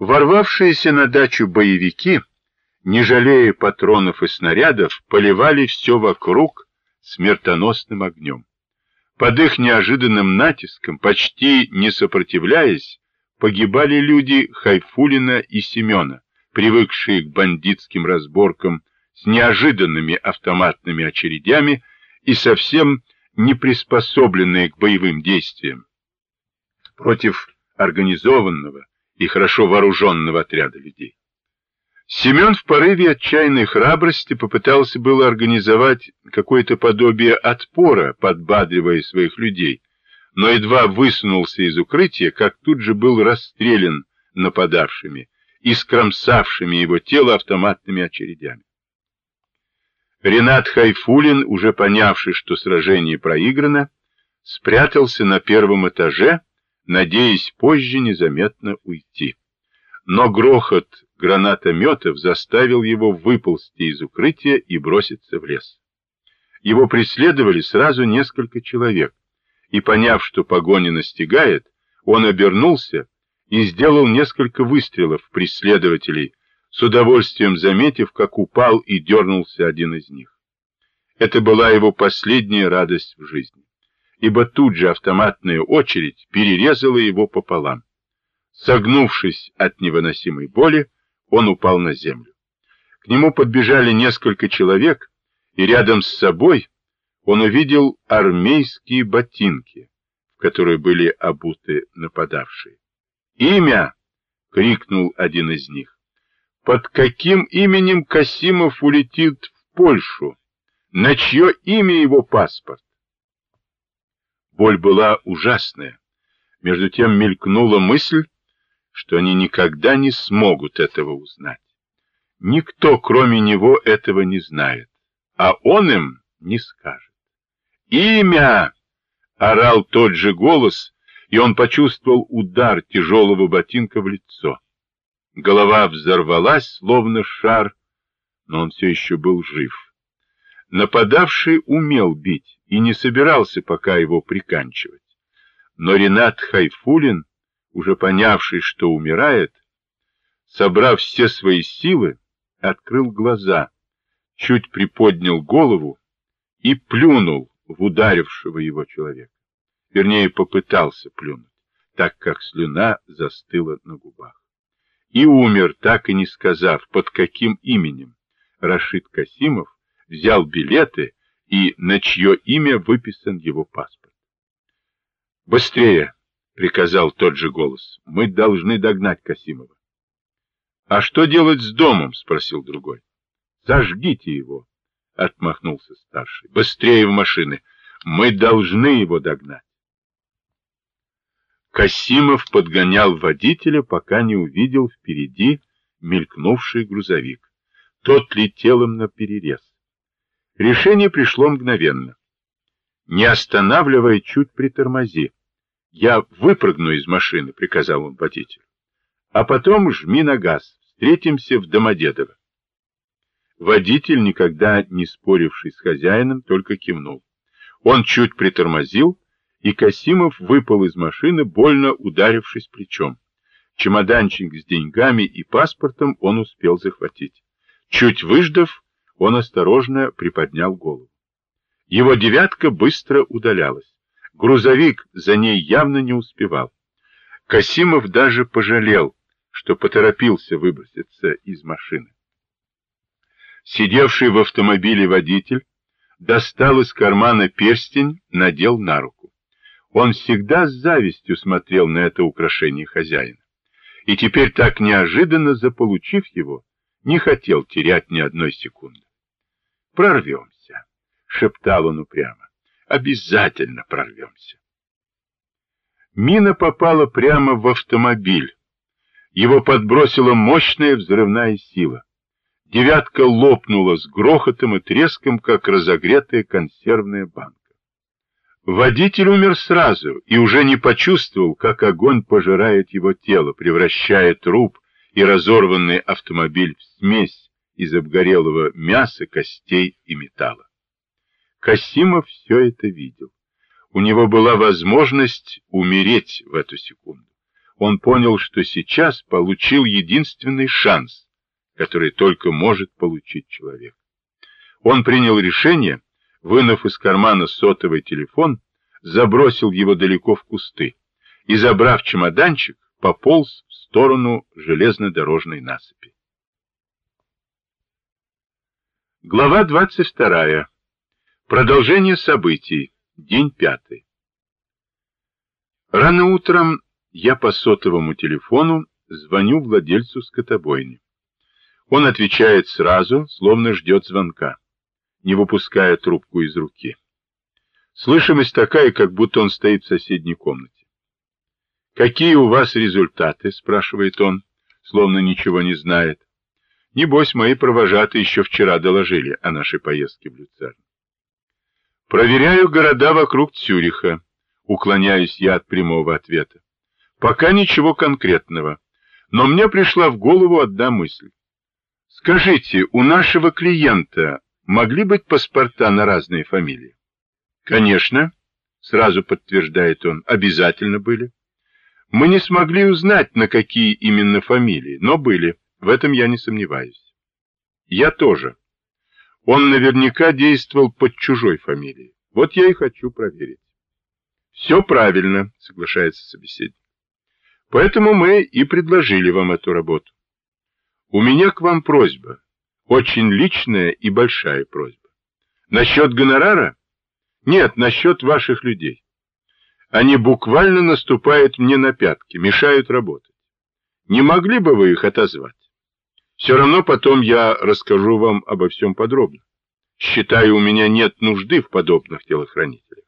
Ворвавшиеся на дачу боевики, не жалея патронов и снарядов, поливали все вокруг смертоносным огнем. Под их неожиданным натиском, почти не сопротивляясь, погибали люди Хайфулина и Семена, привыкшие к бандитским разборкам с неожиданными автоматными очередями и совсем не приспособленные к боевым действиям против организованного и хорошо вооруженного отряда людей. Семен в порыве отчаянной храбрости попытался было организовать какое-то подобие отпора, подбадривая своих людей, но едва высунулся из укрытия, как тут же был расстрелян нападавшими и скромсавшими его тело автоматными очередями. Ренат Хайфулин, уже понявший, что сражение проиграно, спрятался на первом этаже, надеясь позже незаметно уйти. Но грохот гранатометов заставил его выползти из укрытия и броситься в лес. Его преследовали сразу несколько человек, и, поняв, что погоня настигает, он обернулся и сделал несколько выстрелов в преследователей, с удовольствием заметив, как упал и дернулся один из них. Это была его последняя радость в жизни, ибо тут же автоматная очередь перерезала его пополам. Согнувшись от невыносимой боли, он упал на землю. К нему подбежали несколько человек, и рядом с собой он увидел армейские ботинки, в которые были обуты нападавшие. «Имя!» — крикнул один из них. «Под каким именем Касимов улетит в Польшу? На чье имя его паспорт?» Боль была ужасная. Между тем мелькнула мысль, что они никогда не смогут этого узнать. Никто, кроме него, этого не знает, а он им не скажет. «Имя!» — орал тот же голос, и он почувствовал удар тяжелого ботинка в лицо. Голова взорвалась, словно шар, но он все еще был жив. Нападавший умел бить и не собирался пока его приканчивать. Но Ренат Хайфулин уже понявший, что умирает, собрав все свои силы, открыл глаза, чуть приподнял голову и плюнул в ударившего его человека. Вернее, попытался плюнуть, так как слюна застыла на губах. И умер, так и не сказав, под каким именем. Рашид Касимов взял билеты и на чье имя выписан его паспорт. «Быстрее!» приказал тот же голос. Мы должны догнать Касимова. А что делать с домом? спросил другой. Сожгите его, отмахнулся старший. Быстрее в машины. Мы должны его догнать. Касимов подгонял водителя, пока не увидел впереди мелькнувший грузовик. Тот летел им на перерез. Решение пришло мгновенно. Не останавливая, чуть притормози. Я выпрыгну из машины, приказал он водителю. А потом жми на газ. Встретимся в Домодедово. Водитель, никогда не споривший с хозяином, только кивнул. Он чуть притормозил, и Касимов выпал из машины, больно ударившись плечом. Чемоданчик с деньгами и паспортом он успел захватить. Чуть выждав, он осторожно приподнял голову. Его девятка быстро удалялась. Грузовик за ней явно не успевал. Касимов даже пожалел, что поторопился выброситься из машины. Сидевший в автомобиле водитель достал из кармана перстень, надел на руку. Он всегда с завистью смотрел на это украшение хозяина. И теперь, так неожиданно заполучив его, не хотел терять ни одной секунды. «Прорвемся», — шептал он упрямо обязательно прорвемся. Мина попала прямо в автомобиль. Его подбросила мощная взрывная сила. Девятка лопнула с грохотом и треском, как разогретая консервная банка. Водитель умер сразу и уже не почувствовал, как огонь пожирает его тело, превращая труп и разорванный автомобиль в смесь из обгорелого мяса, костей и металла. Касимов все это видел. У него была возможность умереть в эту секунду. он понял, что сейчас получил единственный шанс, который только может получить человек. Он принял решение, вынув из кармана сотовый телефон, забросил его далеко в кусты и, забрав чемоданчик, пополз в сторону железнодорожной насыпи. Глава 22. Продолжение событий. День пятый. Рано утром я по сотовому телефону звоню владельцу скотобойни. Он отвечает сразу, словно ждет звонка, не выпуская трубку из руки. Слышимость такая, как будто он стоит в соседней комнате. «Какие у вас результаты?» — спрашивает он, словно ничего не знает. Небось, мои провожатые еще вчера доложили о нашей поездке в Люцерн. Проверяю города вокруг Цюриха, уклоняюсь я от прямого ответа. Пока ничего конкретного, но мне пришла в голову одна мысль. Скажите, у нашего клиента могли быть паспорта на разные фамилии? Конечно, сразу подтверждает он, обязательно были. Мы не смогли узнать, на какие именно фамилии, но были, в этом я не сомневаюсь. Я тоже. Он наверняка действовал под чужой фамилией. Вот я и хочу проверить. Все правильно, соглашается собеседник. Поэтому мы и предложили вам эту работу. У меня к вам просьба, очень личная и большая просьба. Насчет гонорара? Нет, насчет ваших людей. Они буквально наступают мне на пятки, мешают работать. Не могли бы вы их отозвать? Все равно потом я расскажу вам обо всем подробно. Считаю, у меня нет нужды в подобных телохранителях.